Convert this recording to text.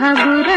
ಹಗುರ